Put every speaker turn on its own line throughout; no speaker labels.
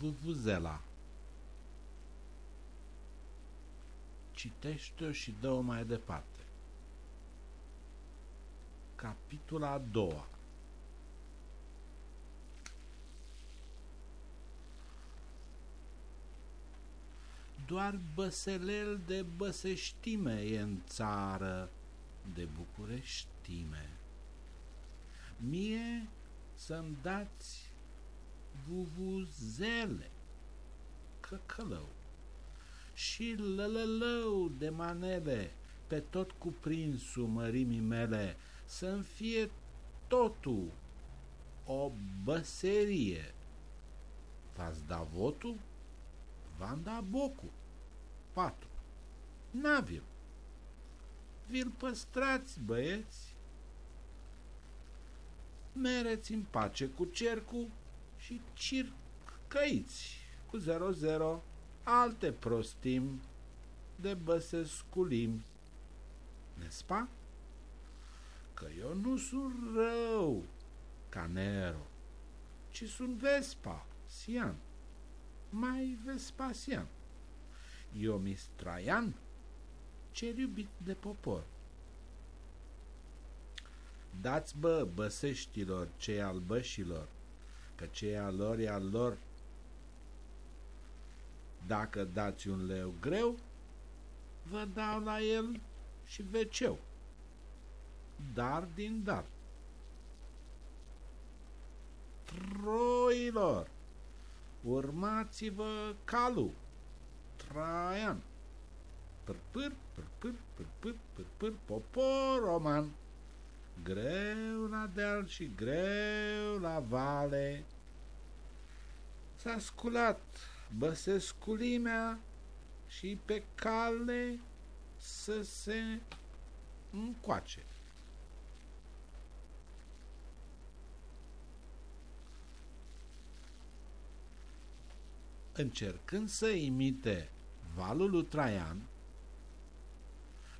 Vuvuzela Citește-o și dă-o mai departe. Capitula a doua Doar băselel de băseștime e în țară de bucureștime. Mie să-mi dați vuvuzele, căcălău, și lălălău de manele pe tot cuprinsul mărimii mele, să-mi fie totul o băserie. V-ați da votul? V-am dat bocul. Patru. N-avem. Vi-l păstrați, băieți. Mereți în pace cu cercul și circăiți cu 00 alte prostim de băsesculim. Nespa? Că eu nu sunt rău ca Nero, ci sunt Vespa, Sian, mai Vespasian. Eu mi Traian, cel iubit de popor. Dați bă, băseștilor, cei al bășilor, că cei al lor e al lor. Dacă dați un leu greu, vă dau la el și veceu. Dar din dar. Troilor, urmați-vă calul, Traian. Pârpâr, pârpâr, pârpâr, pârpâr, popor roman greu la deal și greu la vale. S-a sculat băsesculimea și pe cale să se încoace. Încercând să imite valul lui Traian,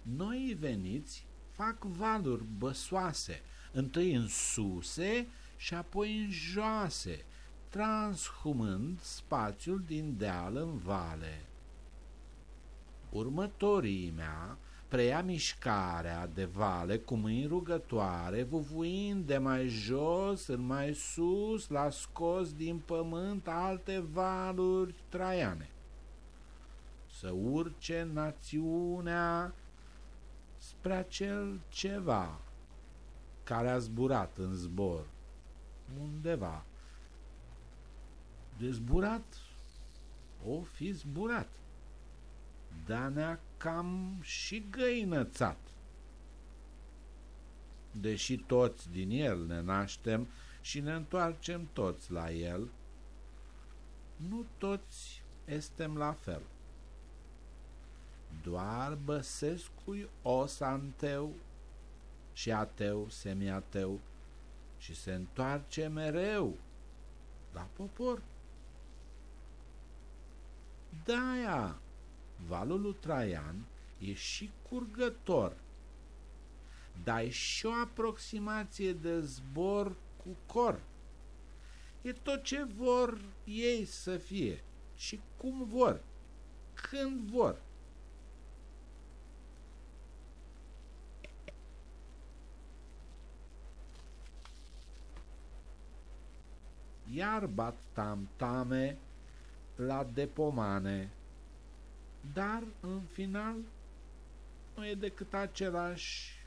noi veniți fac valuri băsoase, întâi în suse și apoi în joase, transhumând spațiul din deal în vale. Următorii mea preia mișcarea de vale cu mâini rugătoare, vuvuind de mai jos în mai sus, la scos din pământ alte valuri traiane. Să urce națiunea spre acel ceva care a zburat în zbor undeva. De zburat o fi zburat, dar ne-a cam și găinățat. Deși toți din el ne naștem și ne întoarcem toți la el, nu toți estem la fel doar Băsescu-i os anteu și ateu semiateu și se întoarce mereu la popor. De-aia, valul lui Traian e și curgător, dar e și o aproximație de zbor cu cor. E tot ce vor ei să fie și cum vor, când vor. Iar bat tam-tame la depomane. Dar, în final, nu e decât același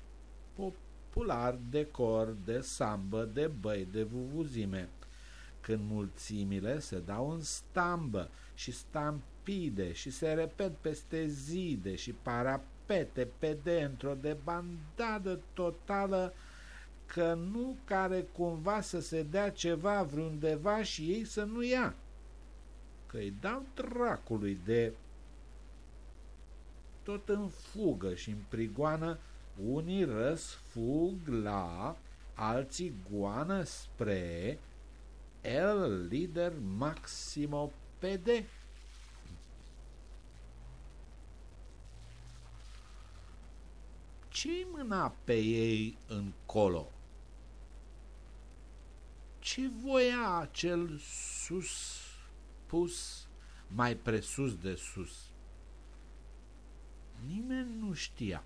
popular decor de sambă, de băi, de vuvuzime. Când mulțimile se dau în stambă și stampide și se repet peste zide și parapete pe dentro de bandadă totală, că nu care cumva să se dea ceva vreundeva și ei să nu ia. Că îi dau dracului de tot în fugă și în prigoană, unii răsfug la, alții goană spre el lider Maximo Pede. ce mâna pe ei încolo? Ce voia acel sus pus mai presus de sus. Nimeni nu știa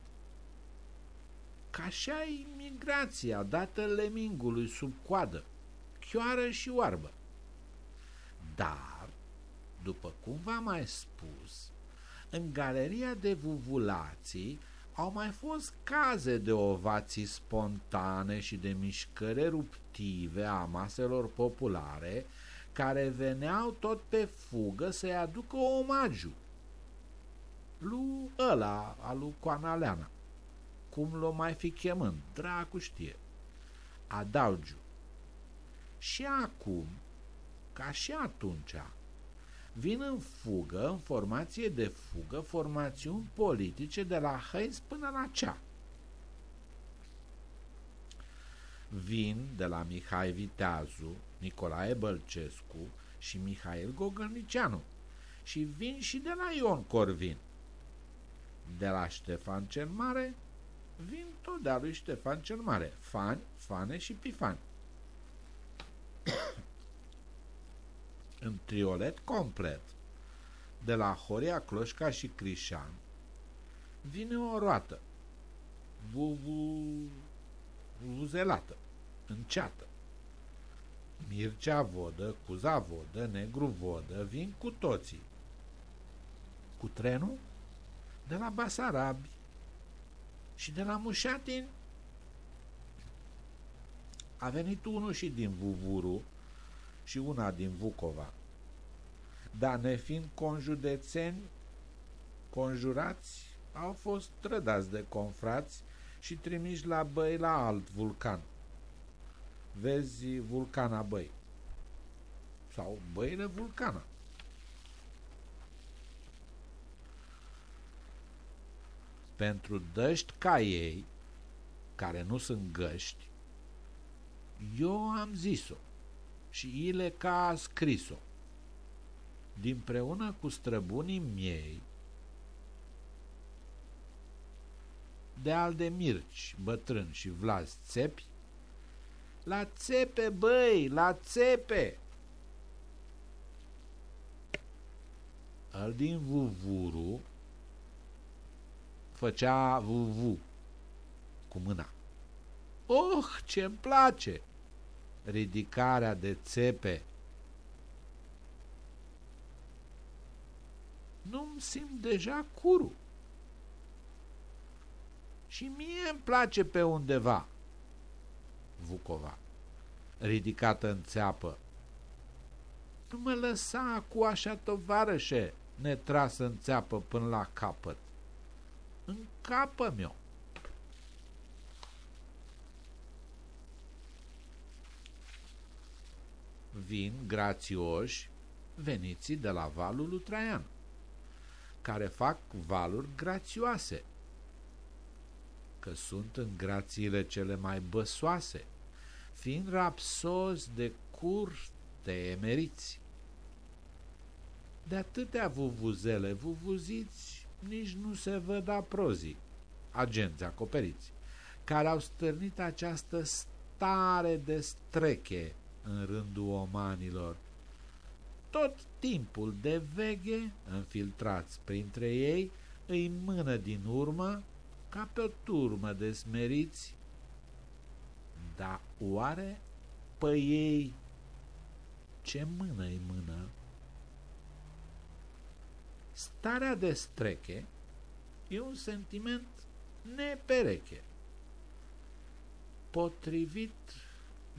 că așa e migrația dată lemingului sub coadă, chioară și oarbă. Dar, după cum v-am mai spus, în galeria de vuvulații au mai fost caze de ovații spontane și de mișcări eruptive a maselor populare care veneau tot pe fugă să-i aducă omagiu lui ăla, al lui Coanaleana cum l-o mai fi chemând, dracu știe. Adaugiu. Și acum, ca și atunci, vin în fugă, în formație de fugă, formațiuni politice de la Hăiz până la cea. Vin de la Mihai Viteazu, Nicolae Bălcescu și Mihail Gogălnicianu și vin și de la Ion Corvin, de la Ștefan cel Mare vin tot de-a lui Ștefan cel Mare, Fani, Fane și Pifani. În triolet complet, de la Horia Cloșca și Crișan, vine o roată, vuvu, vuzelată, înceată. Mircea Vodă, Cuza Vodă, Negru Vodă vin cu toții. Cu trenul de la Basarabi și de la Mușatin a venit unul și din Vuvuru și una din Vucova. Dar nefiind conjudețeni, conjurați, au fost trădați de confrați și trimiși la băi la alt vulcan. Vezi vulcana băi. Sau băile vulcana. pentru dăști ca ei, care nu sunt găști, eu am zis-o și ile ca a scris-o. Dinpreună cu străbunii miei, de al de Mirci, bătrân și Vlaz țepi, la țepe, băi, la țepe! Al din Vuvuru, făcea vuvu cu mâna. Oh, ce-mi place! Ridicarea de țepe. Nu-mi simt deja curu. Și mie îmi place pe undeva. Vucova, ridicată în țeapă. Nu mă lăsa cu așa tovarășe, netrasă în țeapă până la capăt în capă meu. Vin grațioși veniții de la valul lui Traian, care fac valuri grațioase, că sunt în grațiile cele mai băsoase, fiind rapsozi de curte emeriți. De atâtea vuvuzele vuvuziți nici nu se văd aprozii, agenți acoperiți, care au stârnit această stare de streche în rândul omanilor. Tot timpul de veghe, înfiltrați printre ei, îi mână din urmă ca pe o turmă de smeriți. Dar oare pe ei ce mână îi mână? Starea de streche e un sentiment nepereche, potrivit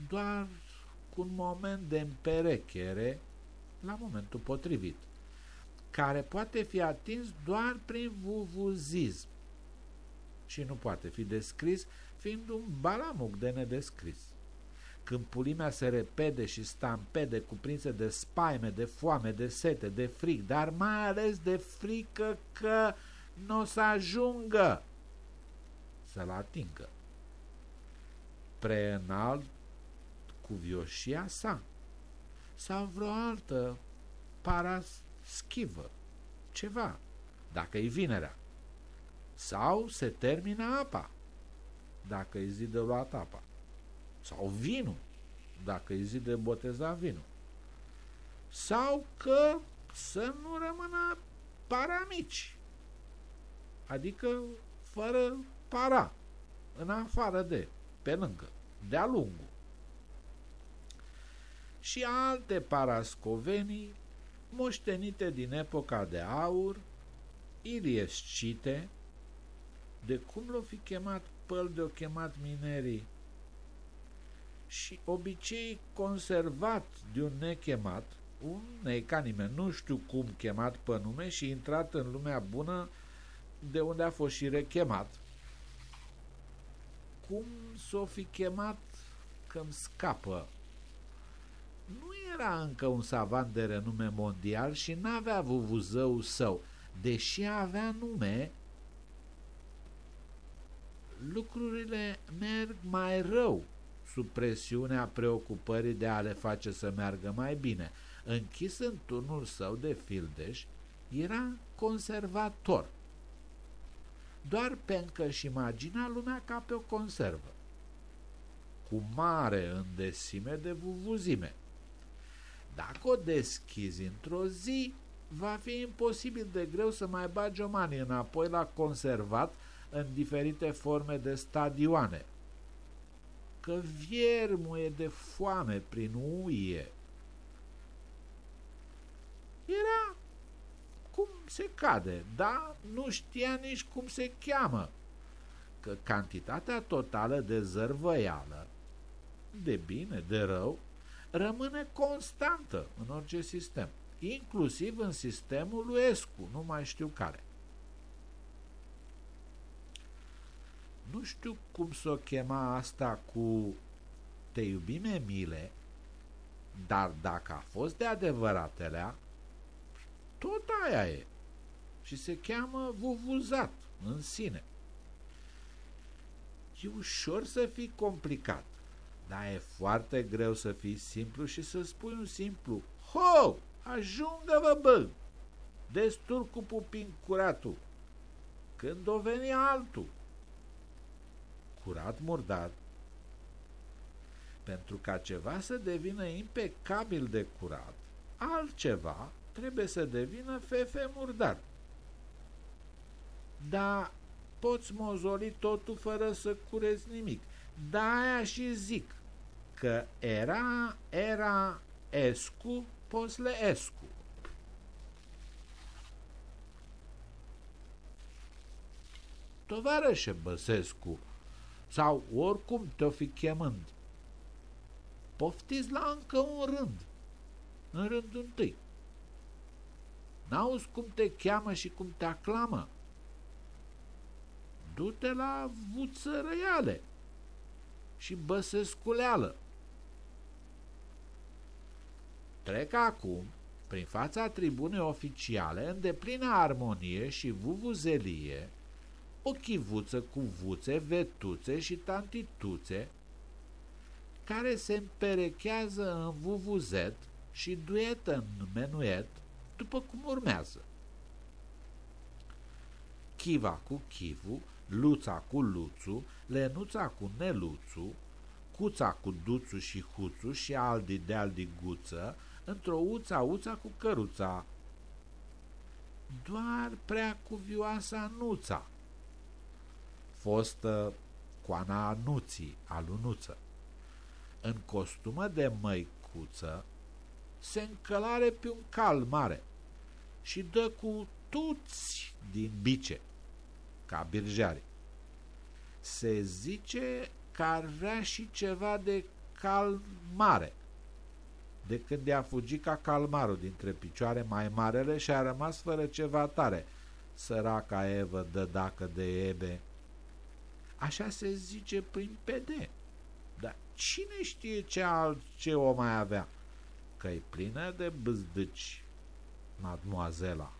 doar cu un moment de împerechere la momentul potrivit, care poate fi atins doar prin vuvuzism și nu poate fi descris fiind un balamuc de nedescris când pulimea se repede și stampede cuprinse de spaime, de foame, de sete, de fric, dar mai ales de frică că nu o să ajungă să-l atingă. Preînalt cu vioșia sa sau vreo altă paraschivă, ceva, dacă e vinerea. Sau se termină apa, dacă e zi de luat apa. Sau vinul, dacă e zi de boteza vinul. sau că să nu rămână paramici, adică fără para, în afară de, pe lângă, de-a lungul. Și alte parascovenii moștenite din epoca de aur, iliescite, de cum l-o fi chemat păl de-o chemat minerii, și obicei conservat de un nechemat, un nei ca nimeni, nu știu cum chemat pe nume și intrat în lumea bună de unde a fost și rechemat. Cum s-o fi chemat că-mi scapă nu era încă un savant de renume mondial și n-avea vuvuzău său, deși avea nume, lucrurile merg mai rău sub presiunea preocupării de a le face să meargă mai bine. Închis în turnul său de fildeș, era conservator. Doar pentru că și imagina lumea ca pe o conservă, cu mare îndesime de vuvuzime. Dacă o deschizi într-o zi, va fi imposibil de greu să mai bagi o mani înapoi la conservat în diferite forme de stadioane. Că viermuie de foame prin uie. Era cum se cade, dar nu știa nici cum se cheamă, că cantitatea totală de zărvăială, de bine, de rău, rămâne constantă în orice sistem, inclusiv în sistemul lui Escu, nu mai știu care. Nu știu cum să o chema asta cu te iubim, Emile, dar dacă a fost de adevăratelea, tot aia e. Și se cheamă vuvuzat în sine. E ușor să fii complicat. Dar e foarte greu să fii simplu și să spui un simplu Ho! Ajungă-vă, bă! Destul cu pupin curatul. Când o veni altul. Curat murdar. Pentru ca ceva să devină impecabil de curat, altceva trebuie să devină fefe murdar. Dar poți mozoli totul fără să curezi nimic. Da, aia și zic că era, era Escu, posle Escu. Tovarășe Băsescu, sau oricum te-o fi chemând, poftiți la încă un rând, în rândul întâi. N-auzi cum te cheamă și cum te aclamă? Du-te la vuțărăiale și băsesculeală. Trec acum prin fața tribunei oficiale în deplină armonie și vuvuzelie, o chivuță cu vuțe, vetuțe și tantituțe, care se împerechează în vuvuzet și duetă în menuet, după cum urmează. Chiva cu chivu, luța cu luțu, lenuța cu neluțu, cuța cu duțu și huțu și aldi de aldi guță, într-o uța uța cu căruța. Doar prea cuvioasa nuța, fostă coana nuții, alunuță. În costumă de măicuță se încălare pe un cal mare și dă cu tuți din bice, ca birjari. Se zice că ar vrea și ceva de cal mare, de când i-a fugit ca calmarul dintre picioare mai marele și a rămas fără ceva tare. Săraca Evă dă dacă de ebe. Așa se zice prin PD. Dar cine știe ce altce o mai avea? Că e plină de băzdăci, mademoazela.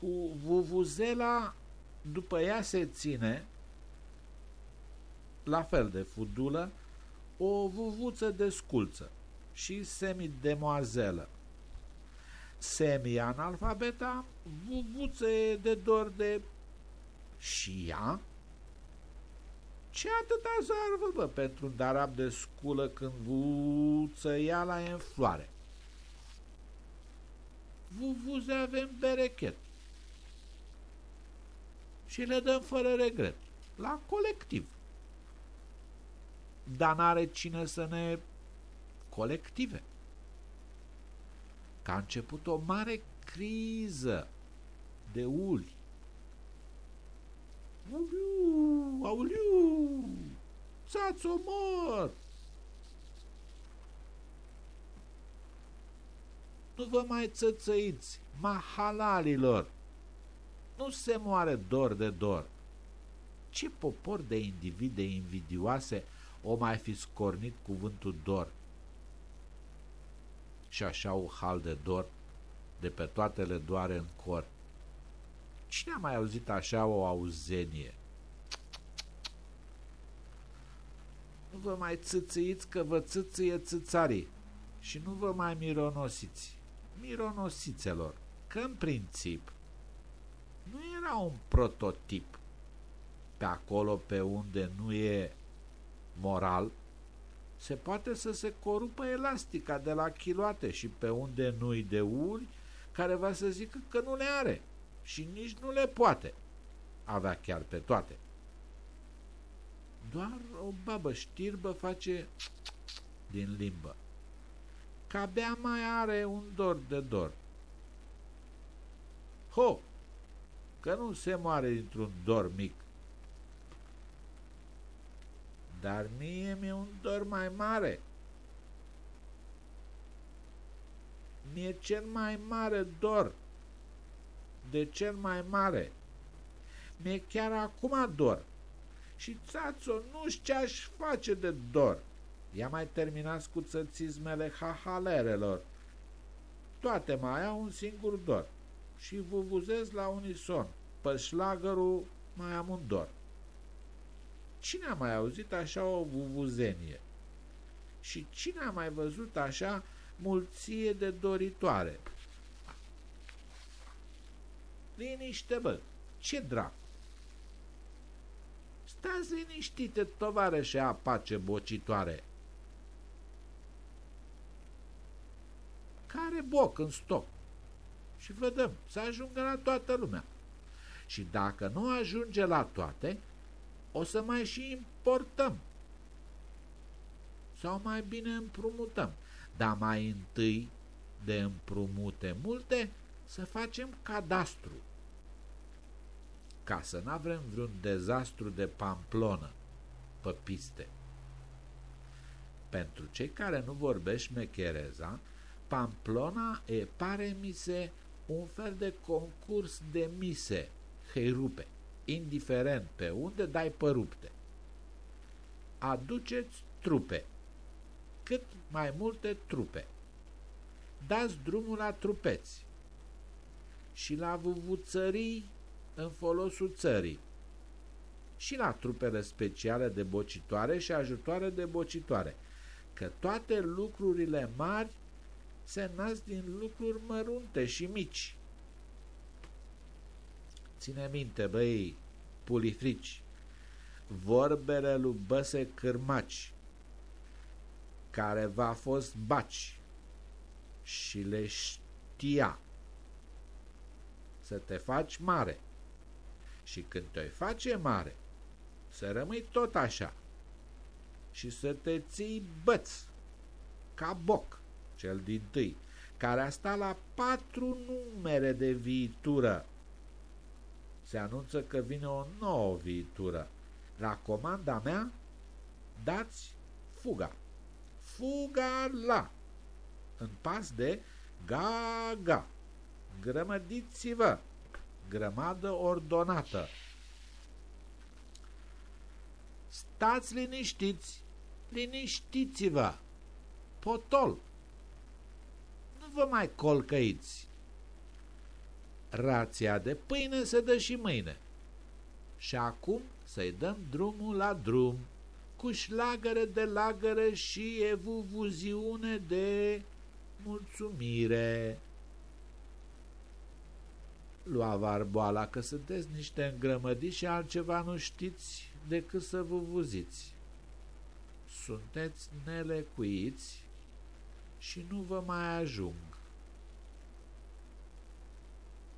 Cu vuvuzela, după ea se ține, la fel de fudulă, o vuvuță de sculță și semidemoazelă. Semi-analfabeta, vuvuțe de dor de și ea Ce atâta zarvă, bă, pentru un darab de sculă când vuță la e în floare? Vuvuze avem berechet. Și le dăm fără regret. La colectiv. Dar n-are cine să ne colective. Că a început o mare criză de uli. Auliu, auliu, ți-ați omor! Nu vă mai țățăiți, mahalalilor! Nu se moare dor de dor. Ce popor de individe invidioase o mai fi scornit cuvântul dor? Și așa o hal de dor de pe toate le doare în cor. Cine a mai auzit așa o auzenie? Nu vă mai țâțâiți că vă țâțâie țâțarii și nu vă mai mironosiți. Mironosițelor, că în princip nu era un prototip pe acolo pe unde nu e moral, se poate să se corupă elastica de la chiloate și pe unde nu-i de uri, care va să zică că nu le are și nici nu le poate avea chiar pe toate. Doar o babă știrbă face din limbă. Că abia mai are un dor de dor. Ho! Că nu se moare dintr-un dor mic. Dar mie mi-e un dor mai mare. Mi-e cel mai mare dor de cel mai mare. Mi-e chiar acum dor. Și țațo, nu știu ce aș face de dor. Ia mai terminați cu țățismele hahalerelor. Toate mai au un singur dor. Și vuvuzez la unison. Pe șlagărul mai am un dor. Cine a mai auzit așa o vuvuzenie? Și cine a mai văzut așa mulție de doritoare? Liniște, bă! Ce dracu! Stați liniștite, tovarășe apace bocitoare! Care boc în stoc? Și vedem, să ajungă la toată lumea. Și dacă nu ajunge la toate, o să mai și importăm. Sau mai bine împrumutăm. Dar mai întâi de împrumute multe, să facem cadastru. Ca să nu avem vreun dezastru de pamplonă pe piste. Pentru cei care nu vorbești mechereza, Pamplona e, pare mi se, un fel de concurs de mise, heirupe, indiferent pe unde dai părupte. Aduceți trupe, cât mai multe trupe. Dați drumul la trupeți și la vuvuțării în folosul țării și la trupele speciale de bocitoare și ajutoare de bocitoare, că toate lucrurile mari se nasc din lucruri mărunte și mici. Ține minte, băi, pulifrici, vorbele lui Băse Cârmaci, care v-a fost baci și le știa să te faci mare și când te face mare să rămâi tot așa și să te ții băț ca boc cel din tâi, care a stat la patru numere de viitură. Se anunță că vine o nouă viitură. La comanda mea, dați fuga. Fuga la! În pas de ga-ga. Grămădiți-vă! Grămadă ordonată. Stați liniștiți, liniștiți-vă! Potol! vă mai colcăiți. Rația de pâine se dă și mâine. Și acum să-i dăm drumul la drum, cu șlagăre de lagăre și evuvuziune de mulțumire. Lua varboala că sunteți niște îngrămădiți și altceva nu știți, decât să vă vuziți. Sunteți nelecuiți și nu vă mai ajung.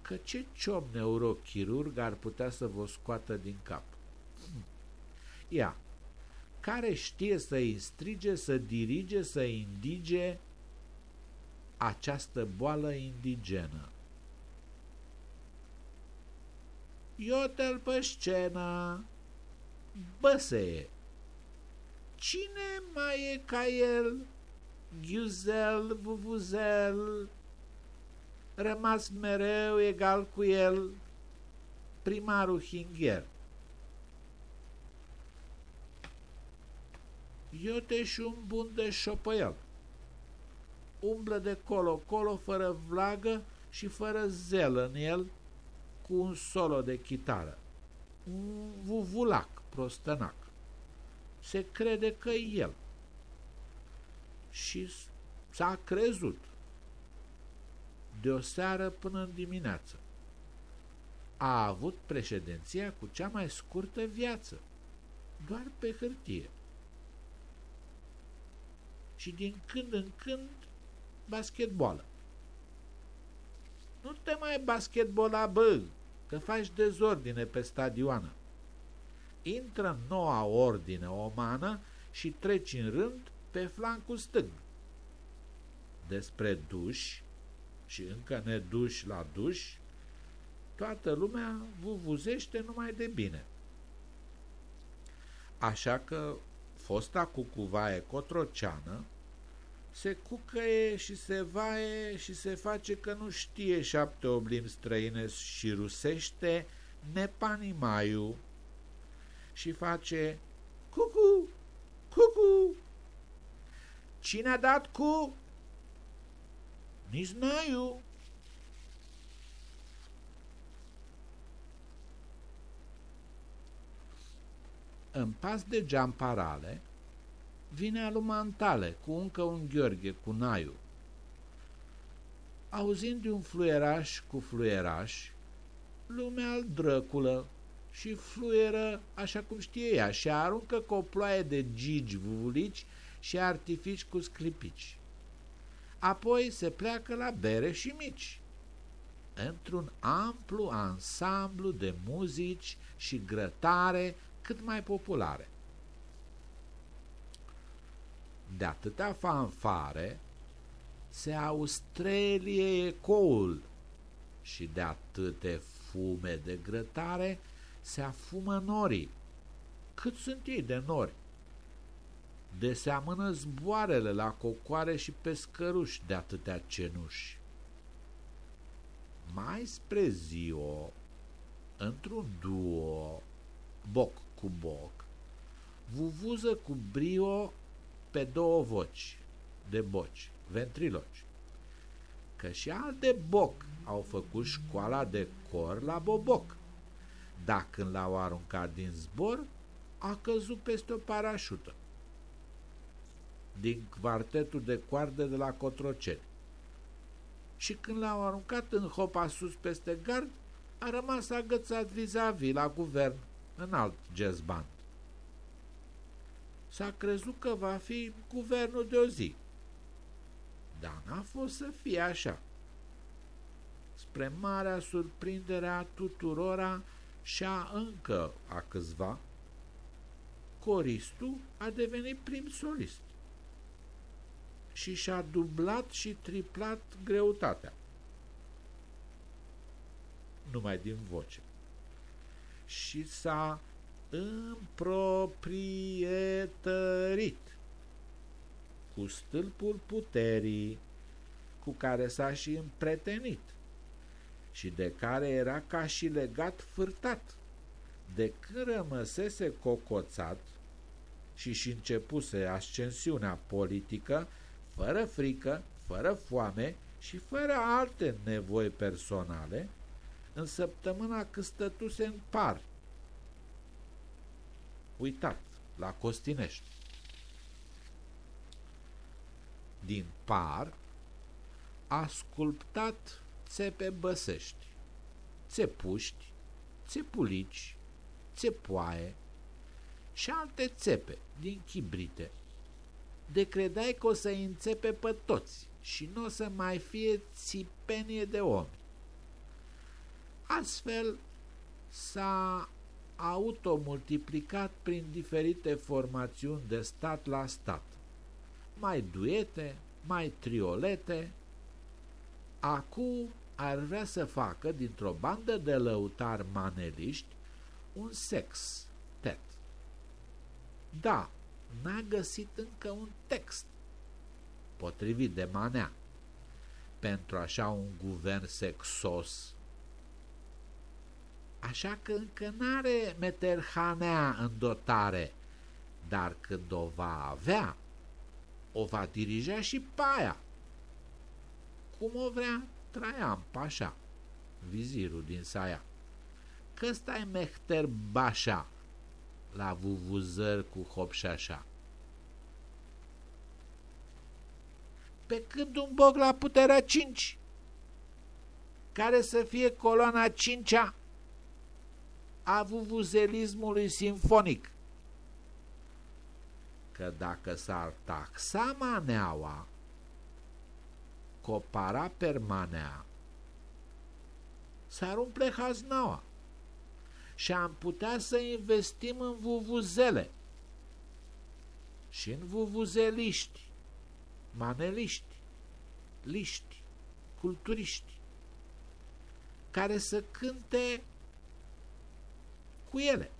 Că ce ciom neurochirurg ar putea să vă scoată din cap? Ia, care știe să îi strige, să dirige, să indige această boală indigenă? Iotel pe scenă, băseie. Cine mai e ca el? Ghiuzel, vuvuzel, rămas mereu egal cu el, primarul Hingher. Iote și un bun de șopăiel. Umblă de colo-colo fără vlagă și fără zel în el, cu un solo de chitară. Un vuvulac prostănac. Se crede că e el. Și s-a crezut. De o seară până în dimineață. A avut președinția cu cea mai scurtă viață, doar pe hârtie. Și din când în când basketbolă. Nu te mai basketbola, bă, că faci dezordine pe stadioană. Intră în noua ordine omană și treci în rând pe flancul stâng. Despre duș și încă ne duș la duș, toată lumea vuvuzește numai de bine. Așa că fosta cucuvaie cotroceană se cucăie și se vaie și se face că nu știe șapte oblim străine și rusește nepanimaiu și face cucu, cucu. Cine a dat cu? Nici naiu. În pas de geamparale, vine alumantale cu încă un Gheorghe, cu Naiu. Auzind de un fluieraș cu fluieraș, lumea îl drăculă și fluieră așa cum știe ea și aruncă cu o ploaie de gigi vulici și artifici cu sclipici. Apoi se pleacă la bere și mici, într-un amplu ansamblu de muzici și grătare cât mai populare de atâtea fanfare se austrelie ecoul și de atâte fume de grătare se afumă norii. Cât sunt ei de nori? De seamănă zboarele la cocoare și pescăruși de atâtea cenuși. Mai spre ziua, într-un duo, boc cu boc, vuvuză cu brio pe două voci de boci, ventriloci. Că și al de boc au făcut școala de cor la boboc. Dar când l-au aruncat din zbor, a căzut peste o parașută. Din quartetul de coarde de la Cotroceni. Și când l-au aruncat în hopa sus peste gard, a rămas agățat vis-a-vis la guvern, în alt jazz band s-a crezut că va fi guvernul de o zi. Dar n-a fost să fie așa. Spre marea surprindere a tuturora și a încă a câțiva, coristul a devenit prim solist și și-a dublat și triplat greutatea. Numai din voce. Și s-a împroprietărit cu stâlpul puterii cu care s-a și împretenit și de care era ca și legat fârtat, de când rămăsese cocoțat și și începuse ascensiunea politică, fără frică, fără foame și fără alte nevoi personale, în săptămâna când stătuse în par uitat, la Costinești. Din par a sculptat țepe băsești, țepuști, țepulici, țepoaie, și alte țepe din chibrite. De credeai că o să-i înțepe pe toți și nu o să mai fie țipenie de om. Astfel s-a automultiplicat prin diferite formațiuni de stat la stat. Mai duete, mai triolete. Acum ar vrea să facă dintr-o bandă de lăutari maneliști un sex tet. Da, n-a găsit încă un text potrivit de manea pentru așa un guvern sexos. Așa că încă n-are Meterhanea în dotare, dar când o va avea, o va dirija și paia. Cum o vrea Traian Pașa, vizirul din Saia. Că stai Mehter Bașa la vuvuzări cu hopșașa. Pe când un boc la puterea 5, care să fie coloana 5-a a vuvuzelismului simfonic. Că dacă s-ar taxa maneaua, copara permanea, s-ar umple haznaua și am putea să investim în vuvuzele și în vuvuzeliști, maneliști, liști, culturiști, care să cânte cu ele.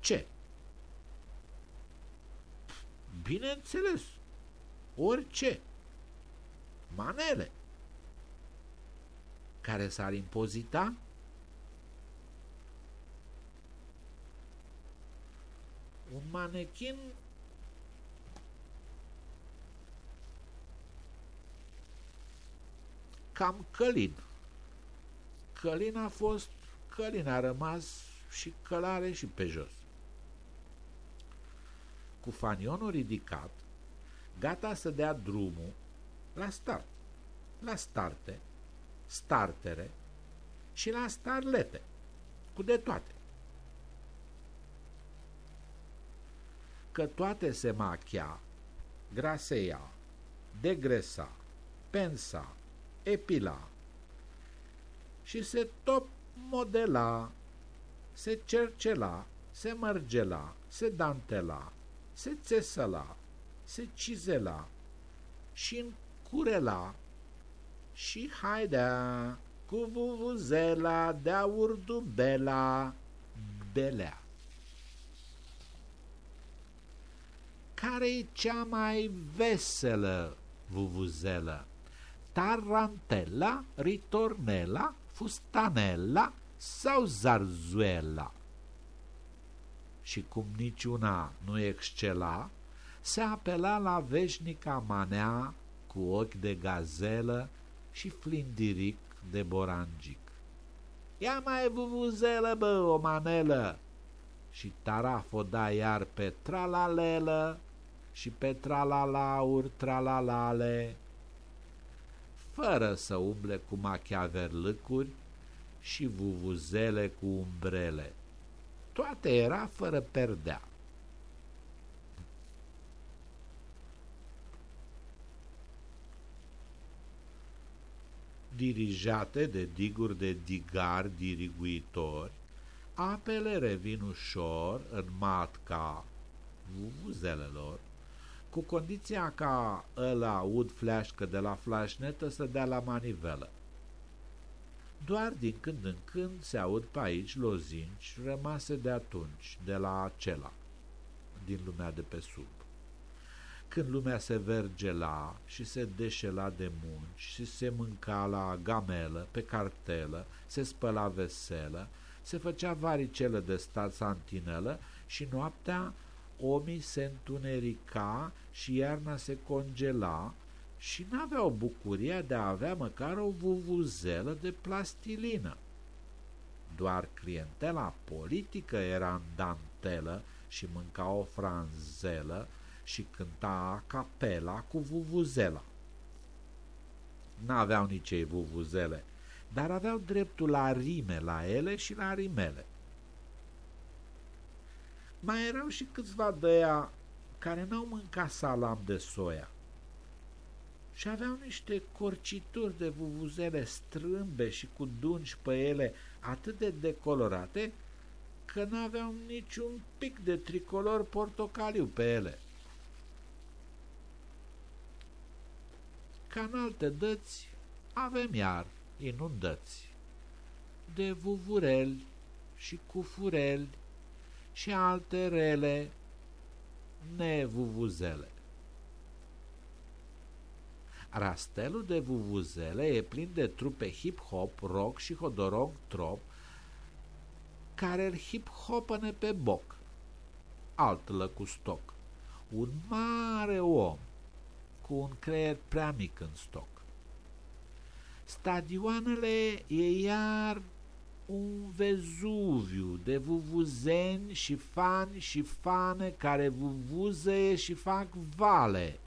Ce? Bineînțeles, orice manele care s-ar impozita un manechin cam călin. Călin a fost călin, a rămas și călare și pe jos. Cu fanionul ridicat, gata să dea drumul la start, la starte, startere și la starlete, cu de toate. Că toate se machia, graseia, degresa, pensa, epila și se top modela, se cercela, se mărgela, se dantela, se țesăla, se cizela și încurela și haidea cu vuvuzela de-a urdubela belea. Care e cea mai veselă vuvuzelă? Tarantella, ritornella, fustanella sau zarzuela? Și cum niciuna nu excela, se apela la veșnica manea cu ochi de gazelă și flindiric de borangic. Ia mai vuvuzelă, bă, o manelă! Și taraf o da iar pe tralalelă și pe tralalaur tralalale, fără să umble cu machiaverlâcuri și vuvuzele cu umbrele. Toate era fără perdea. Dirijate de diguri de digari diriguitori, apele revin ușor în matca vuvuzelelor, cu condiția ca ăla aud fleașcă de la flașnetă să dea la manivelă. Doar din când în când se aud pe aici lozinci rămase de atunci, de la acela, din lumea de pe sub. Când lumea se verge la și se deșela de munci și se mânca la gamelă, pe cartelă, se spăla veselă, se făcea varicelă de stat santinelă și noaptea omii se întunerica și iarna se congela și n-aveau bucuria de a avea măcar o vuvuzelă de plastilină. Doar clientela politică era în dantelă și mânca o franzelă și cânta a capela cu vuvuzela. N-aveau nici ei vuvuzele, dar aveau dreptul la rime la ele și la rimele. Mai erau și câțiva de ea care n-au mâncat salam de soia și aveau niște corcituri de vuvuzele strâmbe și cu dungi pe ele atât de decolorate că n-aveau niciun pic de tricolor portocaliu pe ele. Ca în alte dăți, avem iar inundăți de vuvureli și cufureli și alte rele nevuvuzele. Rastelul de vuvuzele e plin de trupe hip-hop, rock și hodorong trop care îl hip-hopăne pe boc. Altă cu stoc. Un mare om cu un creier prea mic în stoc. Stadioanele e iar un vezuviu de vuvuzeni și fani și fane care vuvuzeie și fac vale.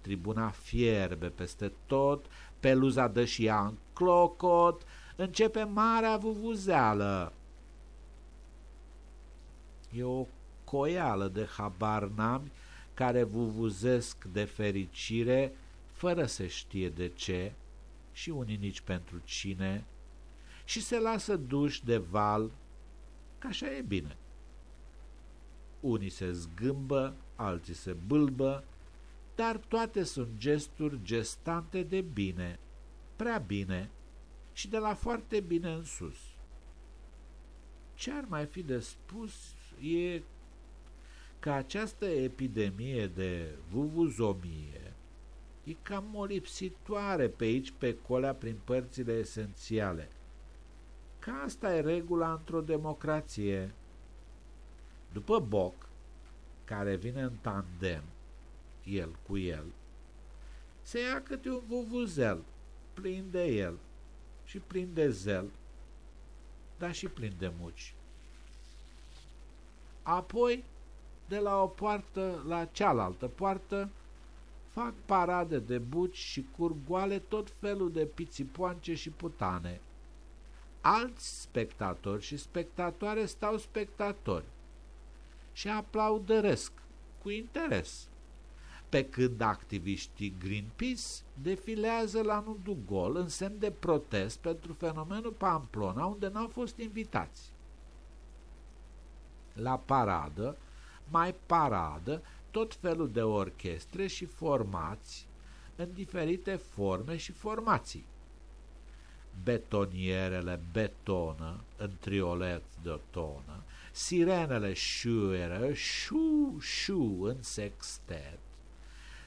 Tribuna fierbe peste tot, peluza dă și ea în clocot, începe marea vuvuzeală. E o coială de habar n care vuvuzesc de fericire, fără să știe de ce și unii nici pentru cine, și se lasă duși de val, ca așa e bine. Unii se zgâmbă, alții se bâlbă, dar toate sunt gesturi gestante de bine, prea bine și de la foarte bine în sus. Ce ar mai fi de spus e că această epidemie de vuvuzomie e cam molipsitoare pe aici, pe colea, prin părțile esențiale. Că asta e regula într-o democrație. După Boc, care vine în tandem, el cu el, se ia câte un vuvuzel, plin de el și plin de zel, dar și plin de muci. Apoi, de la o poartă la cealaltă poartă, fac parade de buci și curg goale tot felul de pițipoance și putane. Alți spectatori și spectatoare stau spectatori și aplaudăresc cu interes, pe când activiștii Greenpeace defilează la nudul gol în semn de protest pentru fenomenul Pamplona, unde n-au fost invitați la paradă, mai paradă tot felul de orchestre și formați în diferite forme și formații. Betonierele betonă în triolet de tonă, sirenele șuieră, șu, șu în sextet,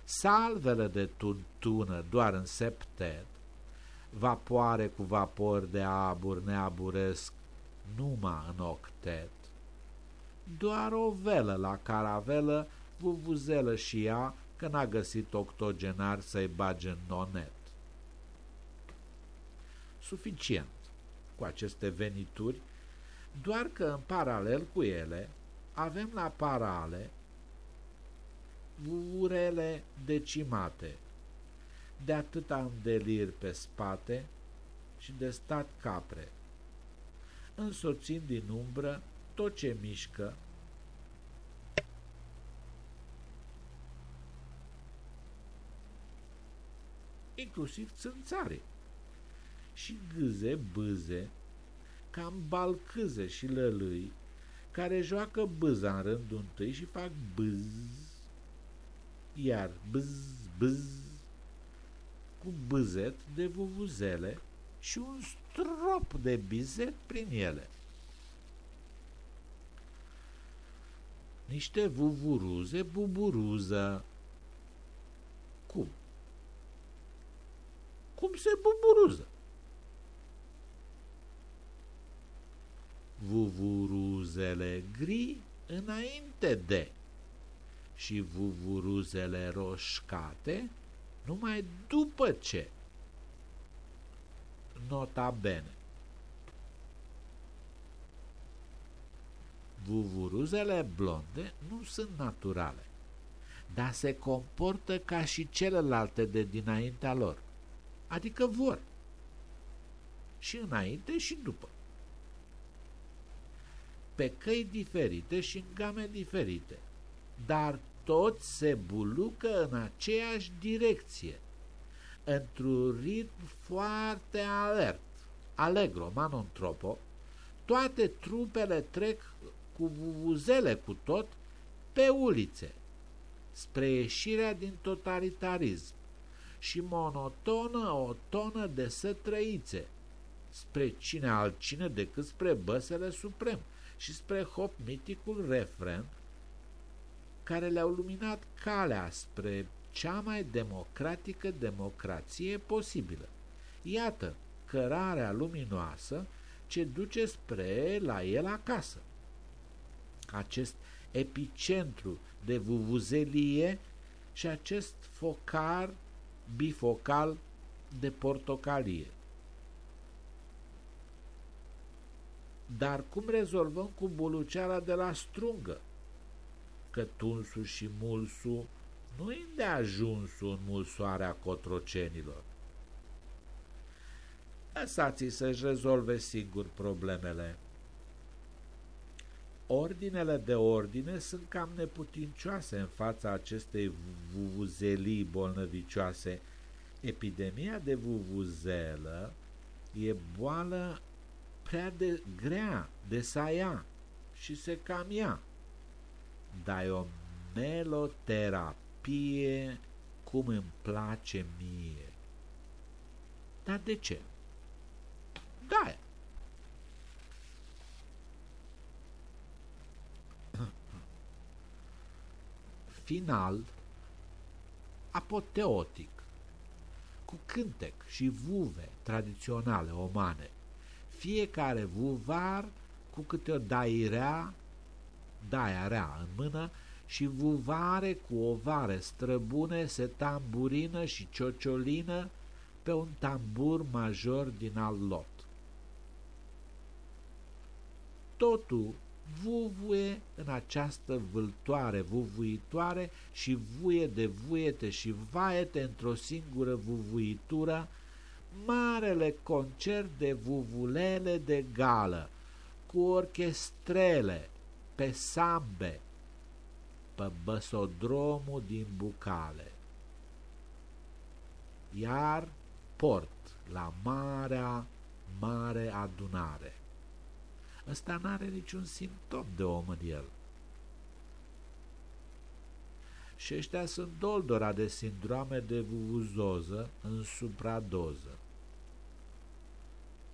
salvele de tuntună doar în septet, vapoare cu vapor de abur neaburesc numai în octet, doar o velă la caravelă, vuvuzelă și ea, că n-a găsit octogenar să-i bage în nonet. Suficient cu aceste venituri, doar că în paralel cu ele avem la parale vuvurele decimate, de atâta delir pe spate și de stat capre, însoțind din umbră tot ce mișcă. Inclusiv țânțare și gâze, bâze, cam balcâze și lălâi, care joacă bâza în rândul întâi și fac bâz, iar bâz, bâz, cu bâzet de vuvuzele și un strop de bizet prin ele. niște vuvuruze buburuză. Cum? Cum se buburuză? Vuvuruzele gri înainte de și vuvuruzele roșcate numai după ce. Nota bene. Vuvuruzele blonde nu sunt naturale, dar se comportă ca și celelalte de dinaintea lor, adică vor. Și înainte și după. Pe căi diferite și în game diferite, dar toți se bulucă în aceeași direcție, într-un ritm foarte alert, allegro, manontropo, toate trupele trec cu vuvuzele cu tot pe ulițe, spre ieșirea din totalitarism și monotonă o tonă de sătrăițe, spre cine altcine decât spre băsele suprem și spre hop miticul refren care le-au luminat calea spre cea mai democratică democrație posibilă. Iată cărarea luminoasă ce duce spre la el acasă. Acest epicentru de vuvuzelie și acest focar bifocal de portocalie. Dar cum rezolvăm cu buluceara de la strungă? Că tunsul și mulsul nu e de ajunsul în mulsoarea cotrocenilor. Lăsați-i să-și rezolve singur problemele. Ordinele de ordine sunt cam neputincioase în fața acestei vuvuzelii bolnăvicioase. Epidemia de vuvuzelă e boală prea de grea de saia și se cam ia. Dar e o meloterapie cum îmi place mie. Dar de ce? Da. Final apoteotic cu cântec și vuve tradiționale omane fiecare vuvar cu câte o dairea, daia rea în mână și vuvare cu ovare străbune se tamburină și ciociolină pe un tambur major din al lot. Totul vuvuie în această vâltoare vuvuitoare și vuie de vuiete și vaete într-o singură vuvuitură, marele concert de vuvulele de gală, cu orchestrele, pe sambe, pe băsodromul din Bucale. Iar port la marea, mare adunare. Ăsta n-are niciun simptom de om în el. Și ăștia sunt doldora de sindrome de vuvuzoză în supradoză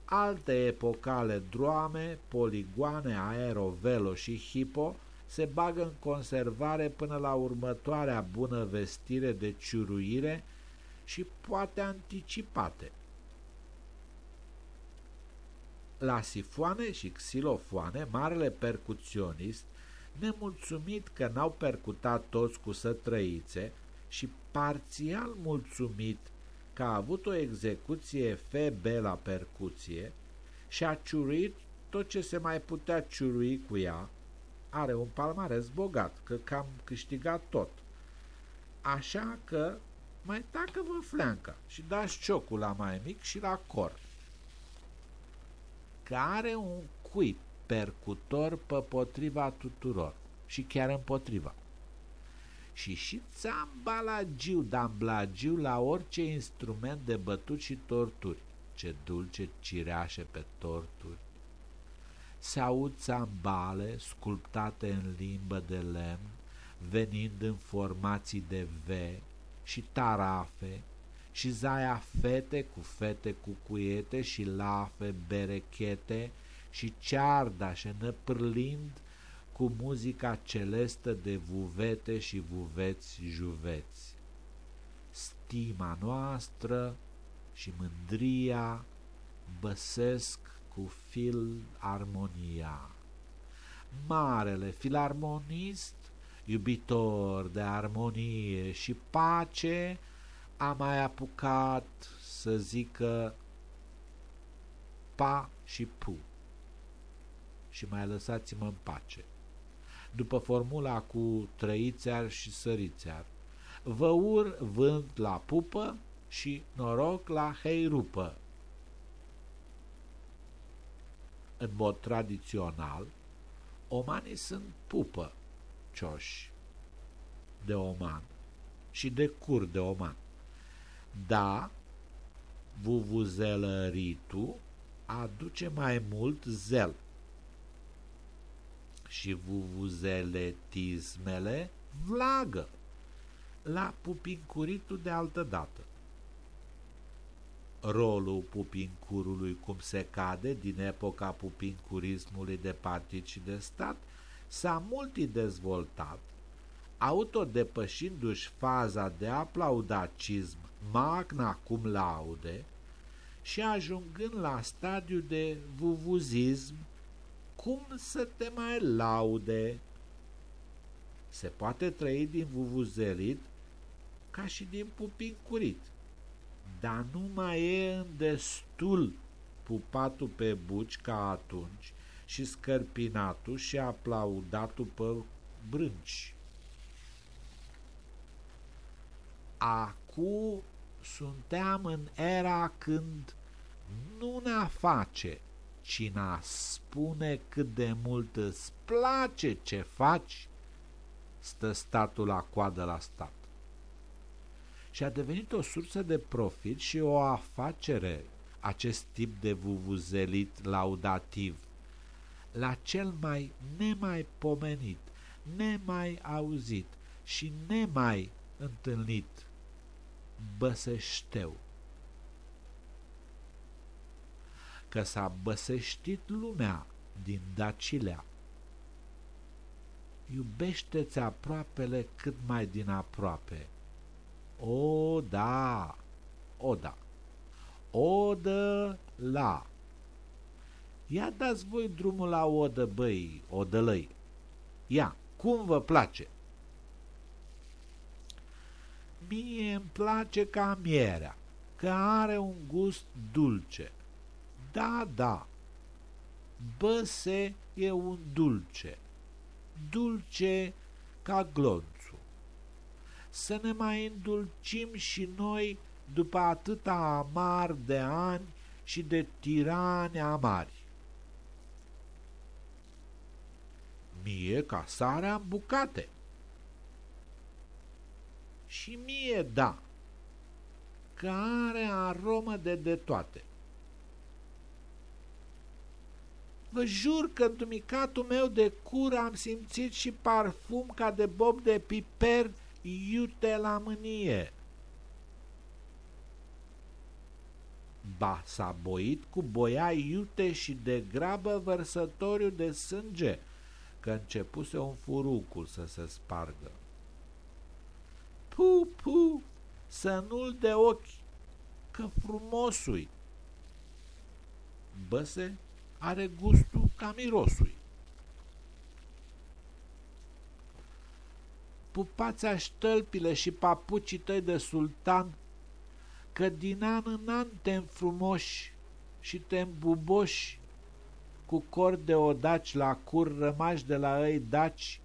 alte epocale droame, poligoane, aero, velo și hipo se bagă în conservare până la următoarea bună vestire de ciuruire și poate anticipate. La sifoane și xilofoane, marele percuționist, nemulțumit că n-au percutat toți cu sătrăițe și parțial mulțumit că a avut o execuție FB la percuție și a ciuruit tot ce se mai putea ciurui cu ea, are un palmares bogat, că cam câștigat tot. Așa că mai tacă-vă fleanca și dați ciocul la mai mic și la cor. Că are un cui percutor pe potriva tuturor și chiar împotriva și și țambalagiu, damblagiu la orice instrument de bătut și torturi. Ce dulce cireașe pe torturi. Se aud țambale sculptate în limbă de lemn, venind în formații de V și tarafe, și zaia fete cu fete cu cuiete și lafe berechete și ceardașe năpârlind cu muzica celestă de vuvete și vuveți juveți. Stima noastră și mândria băsesc cu fil armonia. Marele filarmonist, iubitor de armonie și pace, a mai apucat să zică pa și pu și mai lăsați-mă în pace după formula cu trăițear și sărițear. Vă ur vânt la pupă și noroc la heirupă. În mod tradițional, Omanii sunt pupă, cioși, de oman și de cur de oman. Da, vuvuzelăritul aduce mai mult zel și vuvuzeletismele vlagă la pupincuritul de altă dată. Rolul pupincurului cum se cade din epoca pupincurismului de partid și de stat s-a multidezvoltat, autodepășindu-și faza de aplaudacism magna cum laude și ajungând la stadiu de vuvuzism, cum să te mai laude? Se poate trăi din vuvuzelit ca și din pupincurit, dar nu mai e în destul pupatul pe buci ca atunci și scărpinatul și aplaudatul pe brânci. Acu suntem în era când nu ne face, ci ne spune cât de mult îți place ce faci, stă statul la coadă la stat. Și a devenit o sursă de profit și o afacere acest tip de vuvuzelit laudativ, la cel mai nemaipomenit, nemai auzit și nemai întâlnit băseșteu. Că s-a băseștit lumea din Dacilea. Iubește-ți aproapele cât mai din aproape. O, da, o, da. Odă la. Ia dați voi drumul la odă, băi, odălăi. Ia, cum vă place? Mie îmi place ca mierea, că are un gust dulce. Da, da, băse e un dulce, dulce ca glonțu. Să ne mai îndulcim și noi după atâta amar de ani și de tirani amari. Mie ca sarea în bucate și mie da, că are aromă de de toate. Vă jur că în dumicatul meu de cur am simțit și parfum ca de bob de piper iute la mânie. Ba s-a boit cu boia iute și de grabă vărsătoriu de sânge, că începuse un furucul să se spargă. Pu, pu, să nu-l de ochi, că frumosui. Băse are gustul ca mirosui. Pupați aștălpile și papucii tăi de sultan, că din an în an te înfrumoși și te îmbuboși cu cor de odaci la cur rămași de la ei daci,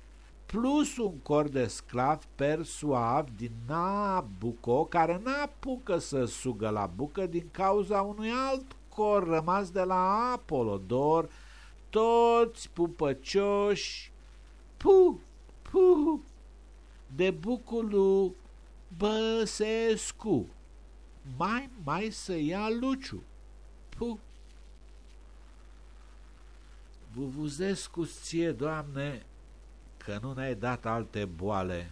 plus un cor de sclav persuav din Nabucco, care n-apucă să sugă la bucă din cauza unui alt cor rămas de la Apolodor, toți pupăcioși, pu, pu, de bucul Băsescu, mai, mai să ia Luciu, pu. Vuvuzescu ție, Doamne, că nu ne-ai dat alte boale,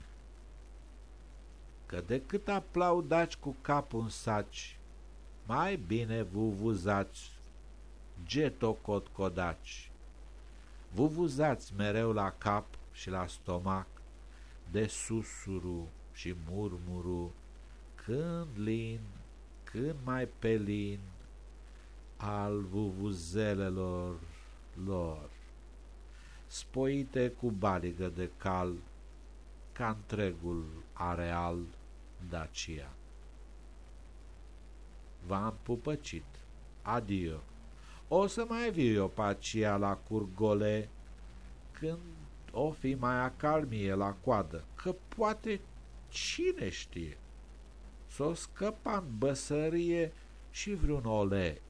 că decât aplaudați cu capul în saci, mai bine vuvuzați, getocotcodaci. Vuvuzați mereu la cap și la stomac, de susuru și murmuru, când lin, când mai pelin, al vuvuzelelor lor spoite cu baligă de cal, ca întregul areal Dacia. V-am pupăcit. Adio. O să mai viu eu pacia la curgole când o fi mai acalmie la coadă, că poate cine știe. S-o scăpa în băsărie și vreun ole